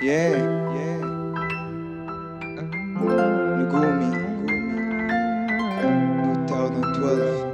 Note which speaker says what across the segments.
Speaker 1: Yeah, yeah. Ngumi. Ngumi. 2012.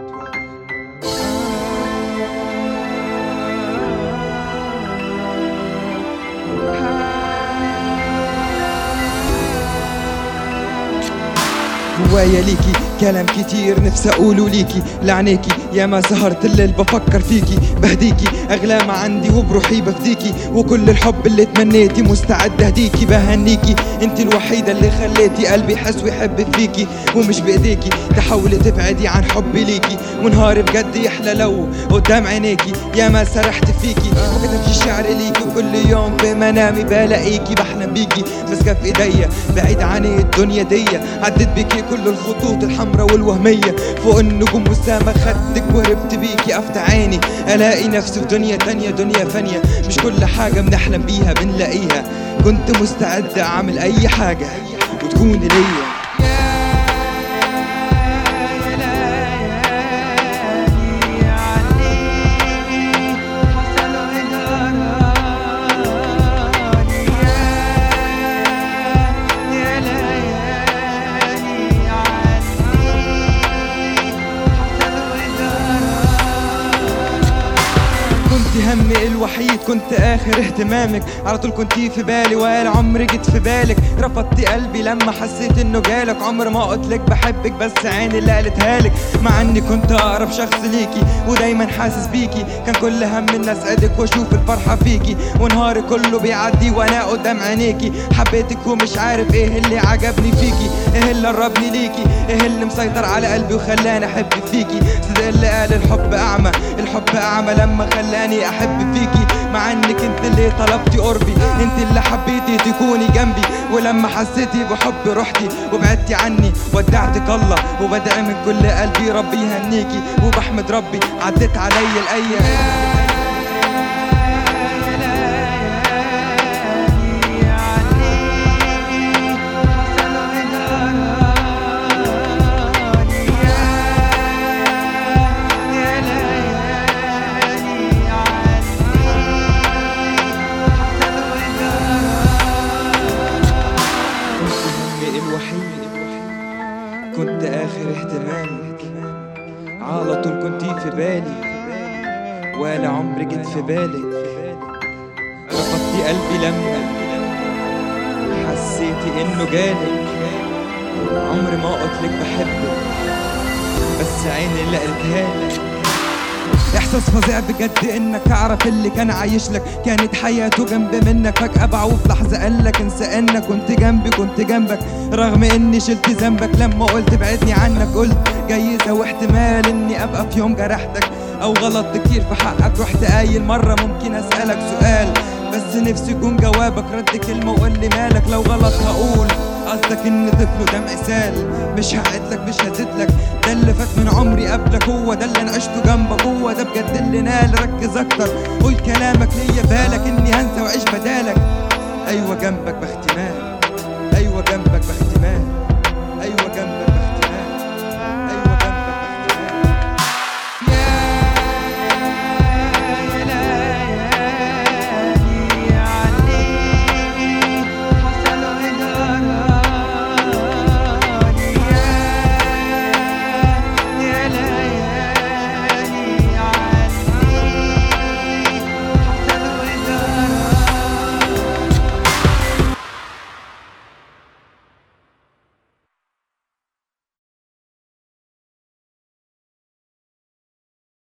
Speaker 2: هواية ليكي. كلام كتير نفسي أقوله ليكي. لعنيكي يا ما سهرت الليل بفكر فيكي. بهديكي. اغلى ما عندي وبروحي بفديكي. وكل الحب اللي تمنيتي مستعد أهديكي. بهنيكي. انت الوحيدة اللي خليتي قلبي يحس ويحب فيكي. ومش بإيديكي. تحاولي تبعدي عن حبي ليكي. ونهاري بجد يحلى لو قدام عينيكي. يا ما سرحت فيكي. وكتبت شعر ليكي. وكل يوم بمنامي بلاقيكي. بحلم بيكي. ماسكة في إيديا. بعيد عن الدنيا دي. عدت بيكي كل الخطوط الحمراء والوهمية. فوق النجوم والسما خدتك وهربت بيكي افتح عيني. ألاقي نفسي في دنيا تانية دنيا فانية. مش كل حاجة بنحلم بيها بنلاقيها. كنت مستعد أعمل أي حاجة وتكون ليا. همي الوحيد كنت آخر اهتمامك. على طول كنت في بالي ولا عمري جيت في بالك. رفضت قلبي لما حسيت إنه جالك. عمر ما قلتلك بحبك بس عيني اللي قالتها لك. مع إني كنت أقرب شخص ليكي ودايما حاسس بيكي. كان كل هم إن أسعدك وأشوف الفرحة فيكي. ونهاري كله بيعدي وأنا قدام عينيكي. حبيتك ومش عارف إيه اللي عجبني فيكي. إيه اللي قربني ليكي. إيه اللي مسيطر على قلبي وخلاني أحب فيكي. صدق اللي قال الحب أعمى. الحب أعمى لما خلاني أحب فيكي مع إنك أنت اللي طلبتي قربي. أنت اللي حبيتي تكوني جنبي. ولما حسيتي بحب رحتي وبعدتي عني ودعتك الله وبدعي من كل قلبي. ربي يهنيكي وبحمد ربي. عدت علي الأيام. كنت آخر اهتمامك على طول كنت في بالي ولا عمري جيت في بالك. رفضتي قلبي لما حسيتي إنه جالك. عمري ما قلتلك بحبك بس عيني اللي قلتها لك. إحساس فظيع بجد إنك تعرف اللي كان عايش لك. كانت حياته جنب منك. فجأة باعوه في لحظة قالك انسى إنك كنت جنبي كنت جنبك. رغم إني شلت ذنبك لما قلت بعدني عنك قلت جايزة واحتمال إني أبقى في يوم جرحتك. أو غلطت كتير في حقك رحت قايل مرة ممكن أسألك سؤال. بس نفسي يكون جوابك رد كلمة وقول لي مالك. لو غلط هقول قصدك إن طفله ده مثال مش هعدلك مش هزيدلك. ده اللي فات من عمري قبلك هو ده اللي أنا عشته جنبك. هو ده بجد اللي نال ركز أكتر. قول كلامك ليا بالك إني هنسى وأعيش بدالك. أيوه جنبك باحتمال أيوه جنبك باحتمال